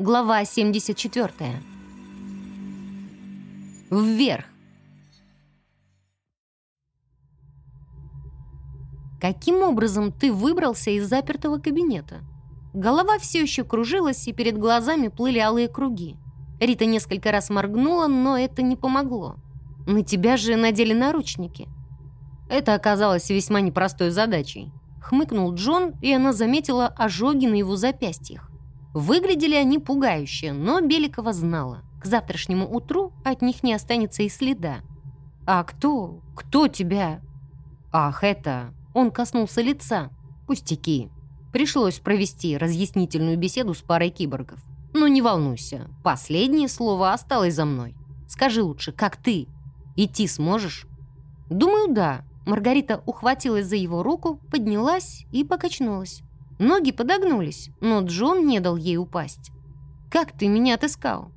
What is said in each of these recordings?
Глава 74. Вверх. Каким образом ты выбрался из запертого кабинета? Голова все еще кружилась, и перед глазами плыли алые круги. Рита несколько раз моргнула, но это не помогло. На тебя же надели наручники. Это оказалось весьма непростой задачей. Хмыкнул Джон, и она заметила ожоги на его запястьях. Выглядели они пугающе, но Беликова знала. К завтрашнему утру от них не останется и следа. «А кто? Кто тебя?» «Ах, это...» Он коснулся лица. «Пустяки. Пришлось провести разъяснительную беседу с парой киборгов. Но не волнуйся, последнее слово осталось за мной. Скажи лучше, как ты? Идти сможешь?» «Думаю, да». Маргарита ухватилась за его руку, поднялась и покачнулась. Ноги подогнулись, но Джон не дал ей упасть. «Как ты меня отыскал?»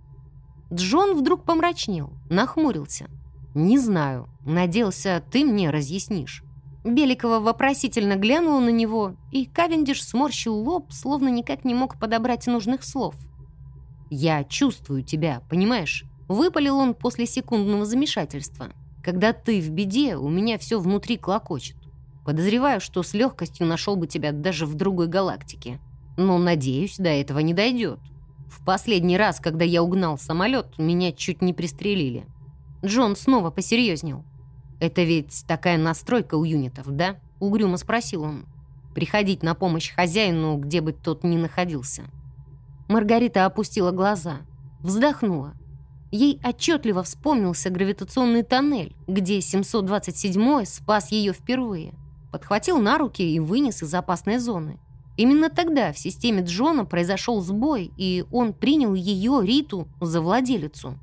Джон вдруг помрачнел, нахмурился. «Не знаю. Надеялся, ты мне разъяснишь». Беликова вопросительно глянула на него, и Кавендиш сморщил лоб, словно никак не мог подобрать нужных слов. «Я чувствую тебя, понимаешь?» Выпалил он после секундного замешательства. «Когда ты в беде, у меня все внутри клокочет. Подозреваю, что с легкостью нашел бы тебя даже в другой галактике. Но, надеюсь, до этого не дойдет. В последний раз, когда я угнал самолет, меня чуть не пристрелили. Джон снова посерьезнел. «Это ведь такая настройка у юнитов, да?» — угрюмо спросил он. «Приходить на помощь хозяину, где бы тот ни находился». Маргарита опустила глаза, вздохнула. Ей отчетливо вспомнился гравитационный тоннель, где 727-й спас ее впервые подхватил на руки и вынес из опасной зоны. Именно тогда в системе Джона произошел сбой, и он принял ее, Риту, за владелицу.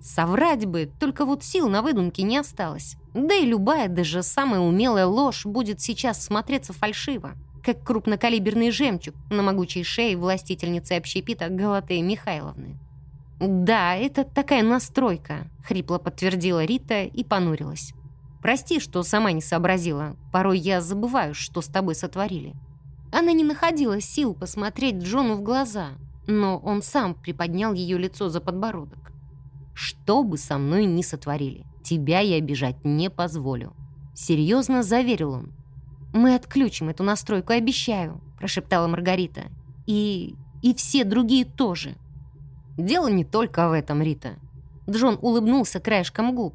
Соврать бы, только вот сил на выдумке не осталось. Да и любая, даже самая умелая ложь будет сейчас смотреться фальшиво, как крупнокалиберный жемчуг на могучей шее властительницы общепита Галатеи Михайловны. «Да, это такая настройка», — хрипло подтвердила Рита и понурилась. Прости, что сама не сообразила. Порой я забываю, что с тобой сотворили». Она не находила сил посмотреть Джону в глаза, но он сам приподнял ее лицо за подбородок. «Что бы со мной ни сотворили, тебя я обижать не позволю», — серьезно заверил он. «Мы отключим эту настройку, обещаю», — прошептала Маргарита. «И... и все другие тоже». «Дело не только в этом, Рита». Джон улыбнулся краешком губ.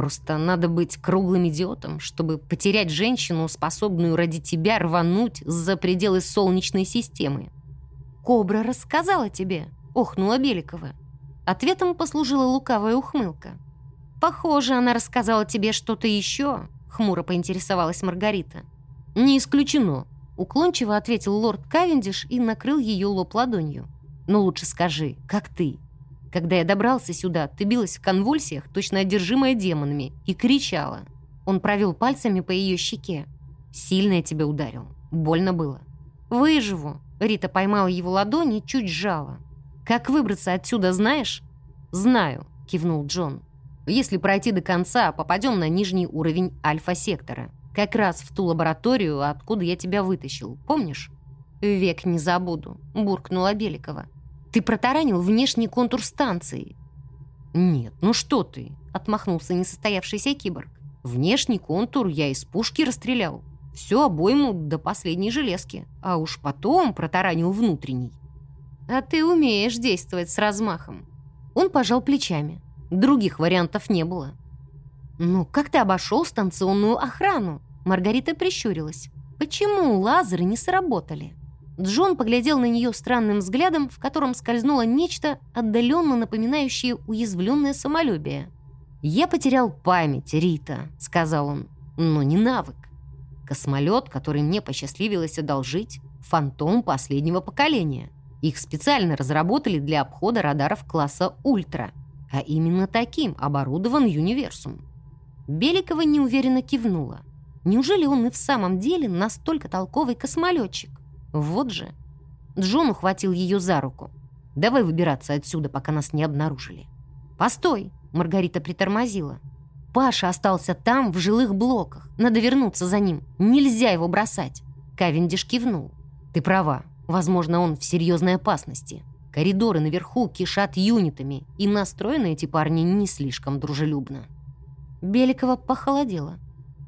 Просто надо быть круглым идиотом, чтобы потерять женщину, способную ради тебя рвануть за пределы Солнечной системы. «Кобра рассказала тебе», — охнула Беликова. Ответом послужила лукавая ухмылка. «Похоже, она рассказала тебе что-то еще», — хмуро поинтересовалась Маргарита. «Не исключено», — уклончиво ответил лорд Кавендиш и накрыл ее лоб ладонью. «Но лучше скажи, как ты?» Когда я добрался сюда, ты билась в конвульсиях, точно одержимая демонами, и кричала. Он провел пальцами по ее щеке. Сильно я тебя ударил. Больно было. «Выживу!» Рита поймала его ладони чуть сжала. «Как выбраться отсюда, знаешь?» «Знаю», — кивнул Джон. «Если пройти до конца, попадем на нижний уровень альфа-сектора. Как раз в ту лабораторию, откуда я тебя вытащил. Помнишь?» «Век не забуду», — буркнула Беликова. Ты протаранил внешний контур станции». «Нет, ну что ты?» — отмахнулся несостоявшийся киборг. «Внешний контур я из пушки расстрелял. Все обойму до последней железки. А уж потом протаранил внутренний». «А ты умеешь действовать с размахом». Он пожал плечами. Других вариантов не было. «Ну, как ты обошел станционную охрану?» Маргарита прищурилась. «Почему лазеры не сработали?» Джон поглядел на нее странным взглядом, в котором скользнуло нечто, отдаленно напоминающее уязвленное самолюбие. «Я потерял память, Рита», — сказал он, — «но не навык. Космолет, который мне посчастливилось одолжить, фантом последнего поколения. Их специально разработали для обхода радаров класса «Ультра», а именно таким оборудован Юниверсум». Беликова неуверенно кивнула. Неужели он и в самом деле настолько толковый космолетчик? Вот же. Джон ухватил ее за руку. «Давай выбираться отсюда, пока нас не обнаружили». «Постой!» — Маргарита притормозила. «Паша остался там, в жилых блоках. Надо вернуться за ним. Нельзя его бросать!» Кавендиш кивнул. «Ты права. Возможно, он в серьезной опасности. Коридоры наверху кишат юнитами, и настроены эти парни не слишком дружелюбно. Беликова похолодела.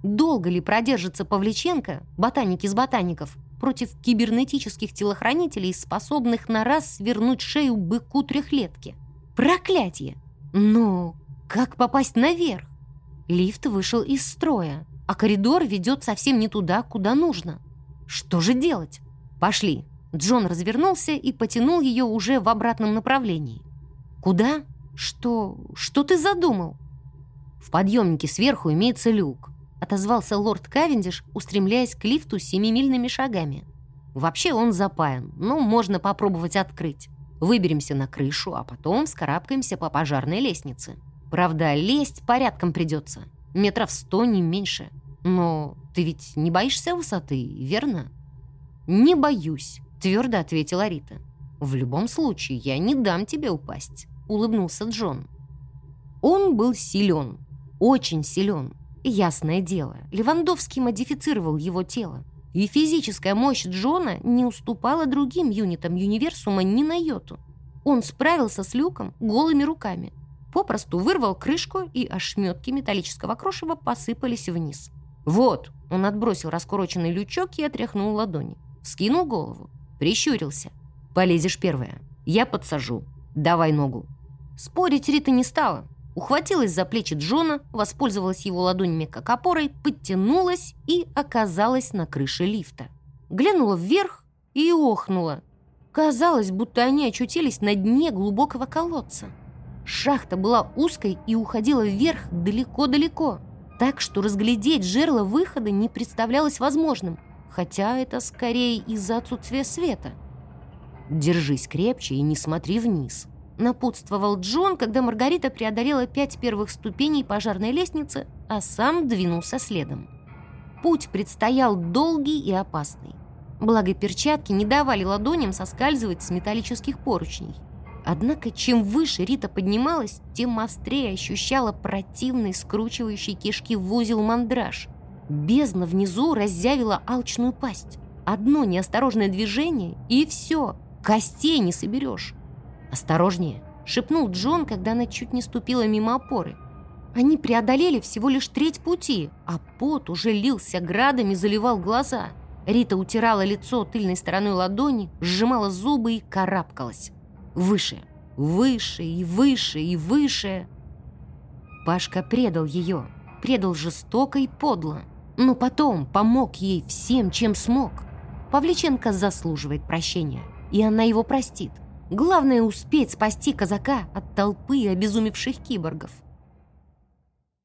Долго ли продержится Павличенко, ботаник из ботаников, против кибернетических телохранителей, способных на раз свернуть шею быку трехлетки? Проклятие! Но как попасть наверх? Лифт вышел из строя, а коридор ведет совсем не туда, куда нужно. Что же делать? Пошли. Джон развернулся и потянул ее уже в обратном направлении. Куда? Что... что ты задумал? В подъемнике сверху имеется люк. Отозвался лорд Кавендиш, устремляясь к лифту семимильными шагами. Вообще он запаян, но можно попробовать открыть. Выберемся на крышу, а потом вскарабкаемся по пожарной лестнице. Правда, лезть порядком придется. Метров сто, не меньше. Но ты ведь не боишься высоты, верно? «Не боюсь», — твердо ответила Рита. «В любом случае, я не дам тебе упасть», — улыбнулся Джон. Он был силен, очень силен. Ясное дело, Левандовский модифицировал его тело. И физическая мощь Джона не уступала другим юнитам универсума ни на йоту. Он справился с люком голыми руками. Попросту вырвал крышку, и ошметки металлического крошева посыпались вниз. «Вот!» — он отбросил раскуроченный лючок и отряхнул ладони. Вскинул голову, прищурился. «Полезешь первая. Я подсажу. Давай ногу». Спорить Рита не стала. Ухватилась за плечи Джона, воспользовалась его ладонями как опорой, подтянулась и оказалась на крыше лифта. Глянула вверх и охнула. Казалось, будто они очутились на дне глубокого колодца. Шахта была узкой и уходила вверх далеко-далеко, так что разглядеть жерло выхода не представлялось возможным, хотя это скорее из-за отсутствия света. «Держись крепче и не смотри вниз», — напутствовал Джон, когда Маргарита преодолела пять первых ступеней пожарной лестницы, а сам двинулся следом. Путь предстоял долгий и опасный. Благо перчатки не давали ладоням соскальзывать с металлических поручней. Однако, чем выше Рита поднималась, тем острее ощущала противный, скручивающий кишки в узел мандраж. Бездна внизу разъявила алчную пасть. Одно неосторожное движение, и все, костей не соберешь. «Осторожнее!» — шепнул Джон, когда она чуть не ступила мимо опоры. Они преодолели всего лишь треть пути, а пот уже лился градами, заливал глаза. Рита утирала лицо тыльной стороной ладони, сжимала зубы и карабкалась. Выше, выше и выше и выше. Пашка предал ее, предал жестоко и подло, но потом помог ей всем, чем смог. Павличенко заслуживает прощения, и она его простит. Главное успеть спасти казака от толпы обезумевших киборгов.